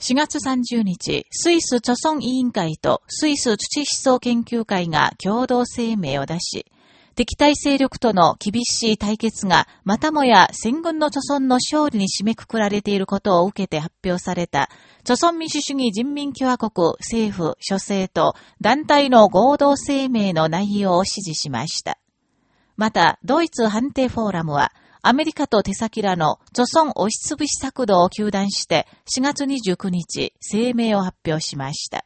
4月30日、スイス著村委員会とスイス土思想研究会が共同声明を出し、敵対勢力との厳しい対決がまたもや戦軍の著村の勝利に締めくくられていることを受けて発表された、著村民主主義人民共和国政府諸政と団体の合同声明の内容を支持しました。また、ドイツ判定フォーラムは、アメリカと手先らの著村押しつぶし策動を求断して4月29日声明を発表しました。